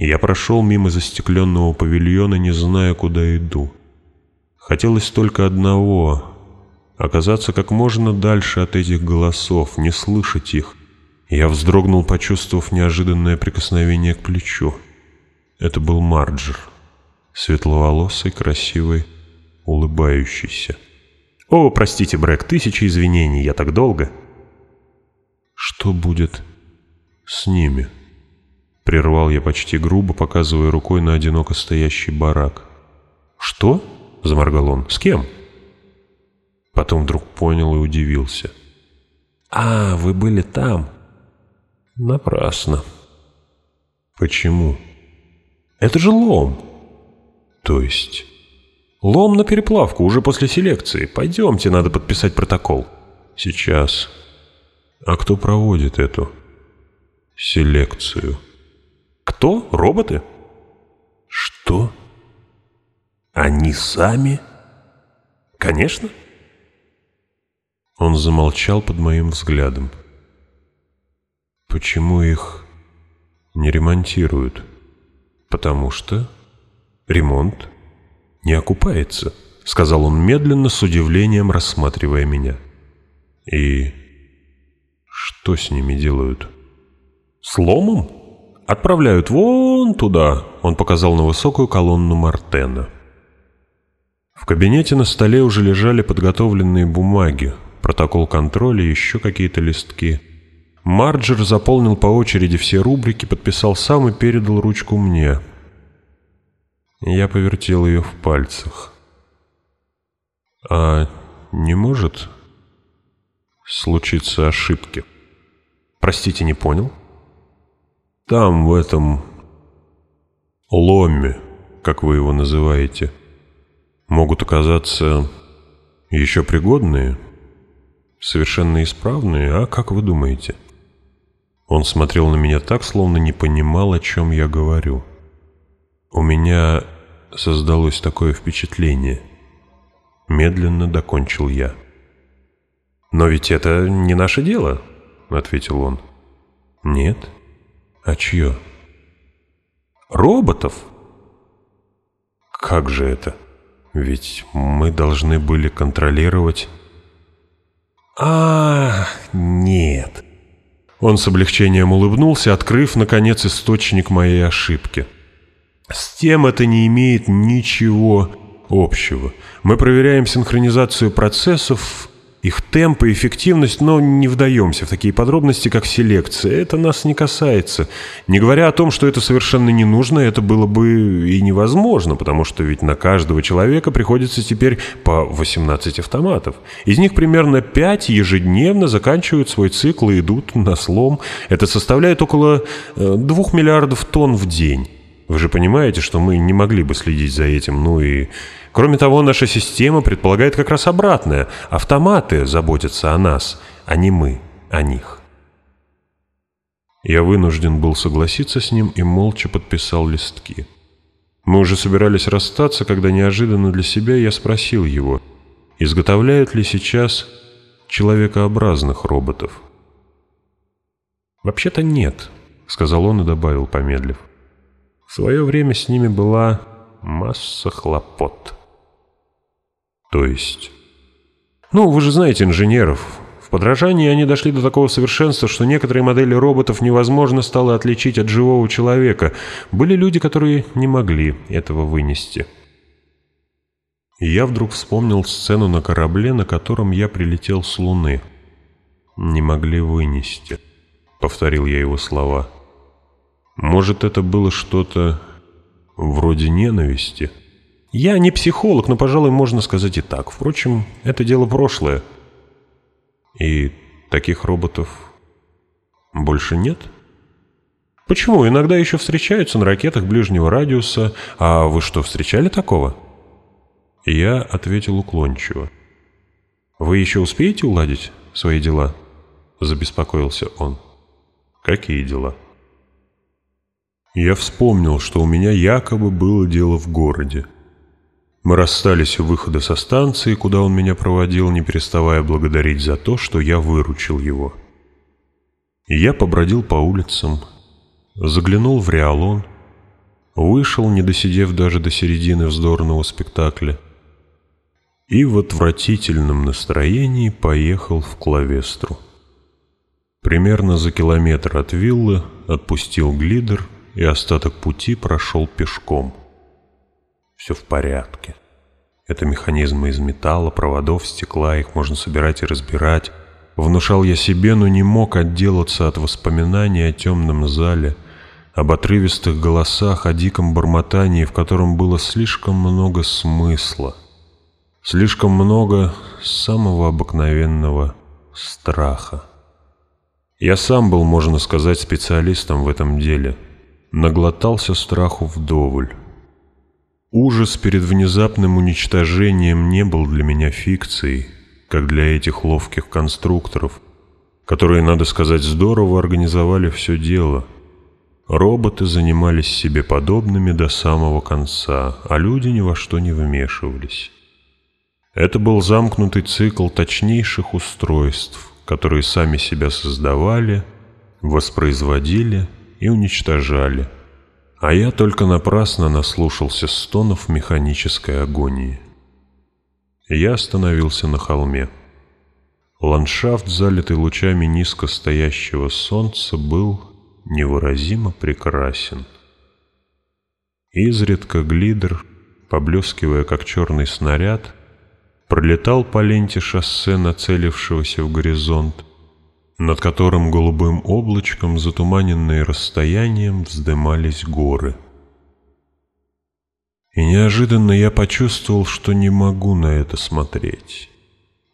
Я прошел мимо застекленного павильона, не зная, куда иду. Хотелось только одного — оказаться как можно дальше от этих голосов, не слышать их. Я вздрогнул, почувствовав неожиданное прикосновение к плечу. Это был Марджер, светловолосый, красивый, улыбающийся. «О, простите, Брэк, тысячи извинений, я так долго!» «Что будет с ними?» Прервал я почти грубо, показывая рукой на одиноко стоящий барак. «Что?» — заморгал он. «С кем?» Потом вдруг понял и удивился. «А, вы были там?» «Напрасно». «Почему?» «Это же лом!» «То есть?» «Лом на переплавку, уже после селекции. Пойдемте, надо подписать протокол». «Сейчас. А кто проводит эту селекцию?» Кто? Роботы? Что? Они сами? Конечно. Он замолчал под моим взглядом. Почему их не ремонтируют? Потому что ремонт не окупается, сказал он медленно, с удивлением рассматривая меня. И что с ними делают? Сломом? Отправляют вон туда, он показал на высокую колонну Мартена. В кабинете на столе уже лежали подготовленные бумаги, протокол контроля и еще какие-то листки. Марджер заполнил по очереди все рубрики, подписал сам и передал ручку мне. Я повертел ее в пальцах. А не может случиться ошибки? Простите, не понял. Там, в этом ломе, как вы его называете, могут оказаться еще пригодные, совершенно исправные, а как вы думаете? Он смотрел на меня так, словно не понимал, о чем я говорю. У меня создалось такое впечатление. Медленно докончил я. «Но ведь это не наше дело», — ответил он. «Нет», а чье? Роботов? Как же это? Ведь мы должны были контролировать... А, нет. Он с облегчением улыбнулся, открыв, наконец, источник моей ошибки. С тем это не имеет ничего общего. Мы проверяем синхронизацию процессов их темп и эффективность, но не вдаемся в такие подробности, как селекция. Это нас не касается. Не говоря о том, что это совершенно не нужно, это было бы и невозможно, потому что ведь на каждого человека приходится теперь по 18 автоматов. Из них примерно 5 ежедневно заканчивают свой цикл и идут на слом. Это составляет около э, 2 миллиардов тонн в день. Вы же понимаете, что мы не могли бы следить за этим, ну и Кроме того, наша система предполагает как раз обратное. Автоматы заботятся о нас, а не мы о них. Я вынужден был согласиться с ним и молча подписал листки. Мы уже собирались расстаться, когда неожиданно для себя я спросил его, изготовляют ли сейчас человекообразных роботов. «Вообще-то нет», — сказал он и добавил, помедлив. «В свое время с ними была масса хлопот». То есть... Ну, вы же знаете инженеров. В подражании они дошли до такого совершенства, что некоторые модели роботов невозможно стало отличить от живого человека. Были люди, которые не могли этого вынести. И я вдруг вспомнил сцену на корабле, на котором я прилетел с Луны. «Не могли вынести», — повторил я его слова. «Может, это было что-то вроде ненависти?» Я не психолог, но, пожалуй, можно сказать и так. Впрочем, это дело прошлое. И таких роботов больше нет? Почему? Иногда еще встречаются на ракетах ближнего радиуса. А вы что, встречали такого? Я ответил уклончиво. «Вы еще успеете уладить свои дела?» Забеспокоился он. «Какие дела?» Я вспомнил, что у меня якобы было дело в городе. Мы расстались у выхода со станции, куда он меня проводил, не переставая благодарить за то, что я выручил его. И я побродил по улицам, заглянул в Реалон, вышел, не досидев даже до середины вздорного спектакля, и в отвратительном настроении поехал в Клавестру. Примерно за километр от виллы отпустил глидер и остаток пути прошел пешком все в порядке. Это механизмы из металла, проводов, стекла, их можно собирать и разбирать. Внушал я себе, но не мог отделаться от воспоминаний о темном зале, об отрывистых голосах, о диком бормотании, в котором было слишком много смысла. Слишком много самого обыкновенного страха. Я сам был, можно сказать, специалистом в этом деле. Наглотался страху вдоволь. Ужас перед внезапным уничтожением не был для меня фикцией, как для этих ловких конструкторов, которые, надо сказать, здорово организовали все дело. Роботы занимались себе подобными до самого конца, а люди ни во что не вмешивались. Это был замкнутый цикл точнейших устройств, которые сами себя создавали, воспроизводили и уничтожали – а я только напрасно наслушался стонов механической агонии. Я остановился на холме. Ландшафт, залитый лучами низко стоящего солнца, был невыразимо прекрасен. Изредка глидер, поблескивая как черный снаряд, пролетал по ленте шоссе, нацелившегося в горизонт, над которым голубым облачком, затуманенные расстоянием, вздымались горы. И неожиданно я почувствовал, что не могу на это смотреть.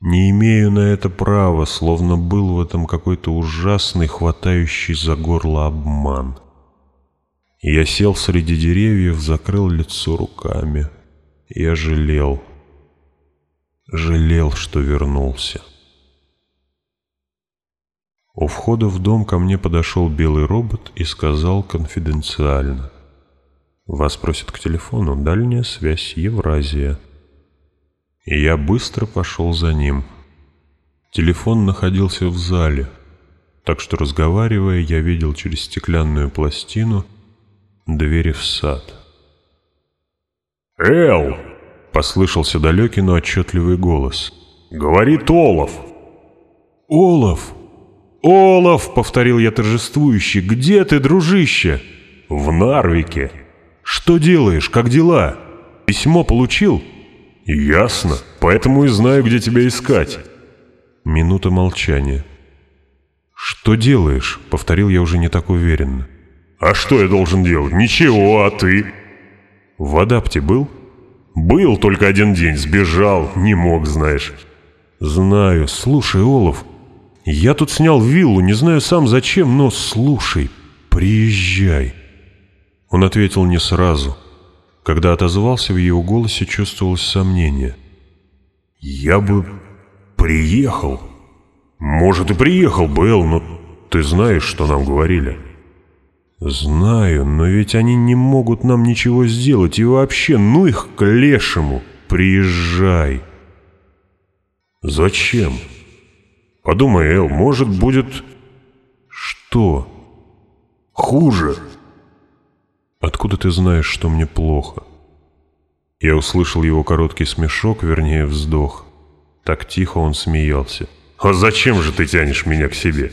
Не имею на это права, словно был в этом какой-то ужасный, хватающий за горло обман. Я сел среди деревьев, закрыл лицо руками. Я жалел. Жалел, что вернулся. У входа в дом ко мне подошел белый робот и сказал конфиденциально. «Вас просят к телефону дальняя связь Евразия». И я быстро пошел за ним. Телефон находился в зале, так что, разговаривая, я видел через стеклянную пластину двери в сад. «Эл!» — послышался далекий, но отчетливый голос. «Говорит Олаф!» «Олаф!» «Олаф!» — повторил я торжествующе. «Где ты, дружище?» «В Нарвике». «Что делаешь? Как дела?» «Письмо получил?» «Ясно. Поэтому и знаю, где тебя искать». Минута молчания. «Что делаешь?» — повторил я уже не так уверенно. «А что я должен делать? Ничего, а ты?» «В адапте был?» «Был только один день, сбежал, не мог, знаешь». «Знаю. Слушай, Олаф, я тут снял виллу, не знаю сам зачем, но слушай, приезжай. Он ответил не сразу. Когда отозвался, в его голосе чувствовалось сомнение. Я бы приехал. Может, и приехал бы, Эл, но ты знаешь, что нам говорили. Знаю, но ведь они не могут нам ничего сделать. И вообще, ну их к лешему. Приезжай. Зачем? Подумай, Эл, может, будет... Что? Хуже. Откуда ты знаешь, что мне плохо? Я услышал его короткий смешок, вернее, вздох. Так тихо он смеялся. «А зачем же ты тянешь меня к себе?»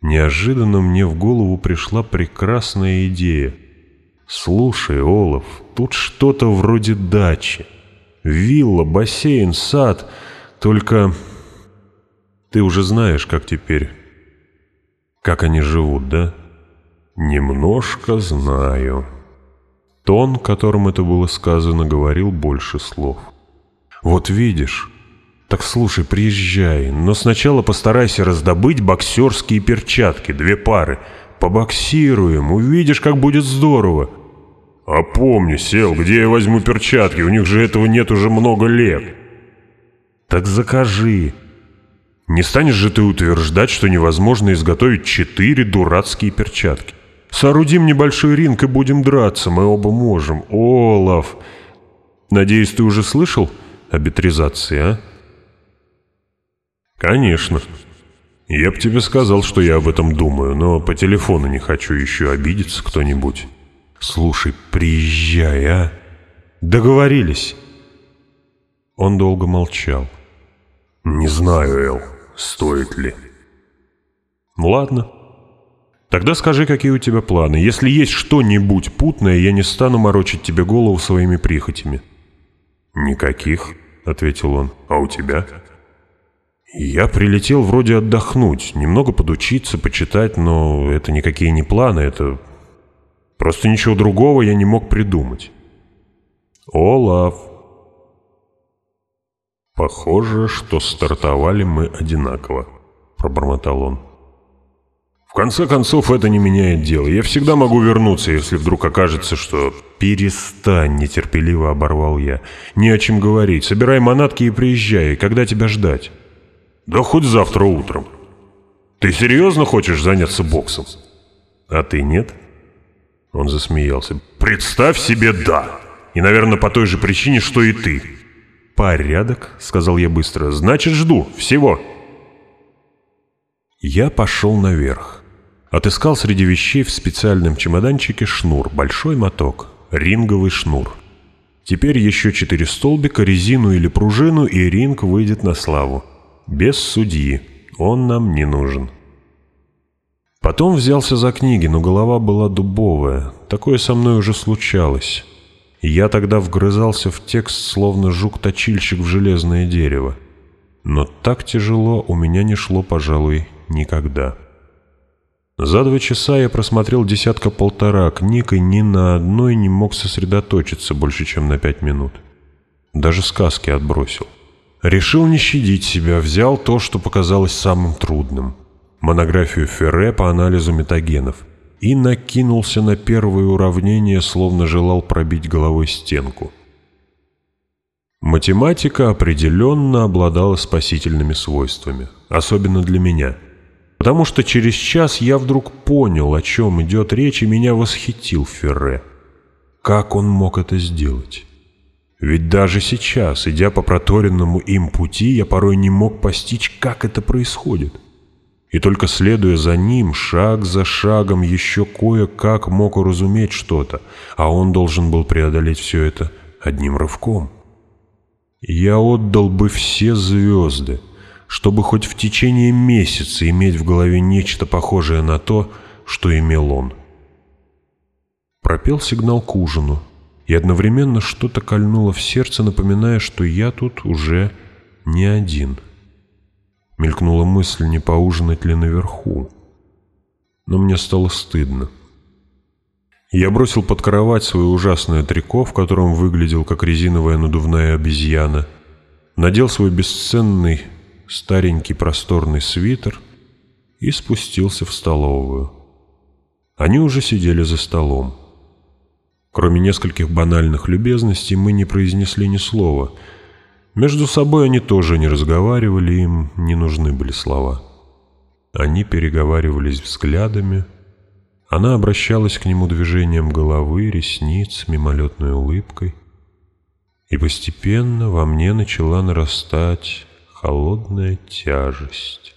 Неожиданно мне в голову пришла прекрасная идея. «Слушай, Олаф, тут что-то вроде дачи. Вилла, бассейн, сад. Только ты уже знаешь, как теперь. Как они живут, да? Немножко знаю. Тон, которым это было сказано, говорил больше слов. Вот видишь. Так слушай, приезжай, но сначала постарайся раздобыть боксерские перчатки, две пары. Побоксируем, увидишь, как будет здорово. А помни, сел, где я возьму перчатки? У них же этого нет уже много лет. Так закажи. Не станешь же ты утверждать, что невозможно изготовить четыре дурацкие перчатки. Соорудим небольшой ринг и будем драться, мы оба можем. Олаф, надеюсь, ты уже слышал о бетризации, а? Конечно. Я б тебе сказал, что я об этом думаю, но по телефону не хочу еще обидеться кто-нибудь. Слушай, приезжай, а? Договорились. Он долго молчал. «Не знаю, Эл стоит ли. Ну, ладно. Тогда скажи, какие у тебя планы. Если есть что-нибудь путное, я не стану морочить тебе голову своими прихотями. Никаких, ответил он. А у тебя? Я прилетел вроде отдохнуть, немного подучиться, почитать, но это никакие не планы, это... Просто ничего другого я не мог придумать. Олаф, «Похоже, что стартовали мы одинаково», — пробормотал он. «В конце концов, это не меняет дело. Я всегда могу вернуться, если вдруг окажется, что...» «Перестань!» — нетерпеливо оборвал я. «Не о чем говорить. Собирай манатки и приезжай. Когда тебя ждать?» «Да хоть завтра утром». «Ты серьезно хочешь заняться боксом?» «А ты нет?» Он засмеялся. «Представь себе, да. И, наверное, по той же причине, что и ты. «Порядок», — сказал я быстро, — «значит, жду. Всего». Я пошел наверх. Отыскал среди вещей в специальном чемоданчике шнур, большой моток, ринговый шнур. Теперь еще четыре столбика, резину или пружину, и ринг выйдет на славу. Без судьи. Он нам не нужен. Потом взялся за книги, но голова была дубовая. Такое со мной уже случалось. Я тогда вгрызался в текст, словно жук-точильщик в железное дерево. Но так тяжело у меня не шло, пожалуй, никогда. За два часа я просмотрел десятка-полтора книг и ни на одной не мог сосредоточиться больше, чем на пять минут. Даже сказки отбросил. Решил не щадить себя, взял то, что показалось самым трудным. Монографию Ферре по анализу метагенов – и накинулся на первое уравнение, словно желал пробить головой стенку. Математика определенно обладала спасительными свойствами, особенно для меня, потому что через час я вдруг понял, о чем идет речь, и меня восхитил Ферре. Как он мог это сделать? Ведь даже сейчас, идя по проторенному им пути, я порой не мог постичь, как это происходит и только следуя за ним, шаг за шагом, еще кое-как мог уразуметь что-то, а он должен был преодолеть все это одним рывком. Я отдал бы все звезды, чтобы хоть в течение месяца иметь в голове нечто похожее на то, что имел он. Пропел сигнал к ужину, и одновременно что-то кольнуло в сердце, напоминая, что я тут уже не один — Мелькнула мысль, не поужинать ли наверху. Но мне стало стыдно. Я бросил под кровать свое ужасное трико, в котором выглядел как резиновая надувная обезьяна, надел свой бесценный старенький просторный свитер и спустился в столовую. Они уже сидели за столом. Кроме нескольких банальных любезностей мы не произнесли ни слова — между собой они тоже не разговаривали, им не нужны были слова. Они переговаривались взглядами. Она обращалась к нему движением головы, ресниц, мимолетной улыбкой. И постепенно во мне начала нарастать холодная тяжесть.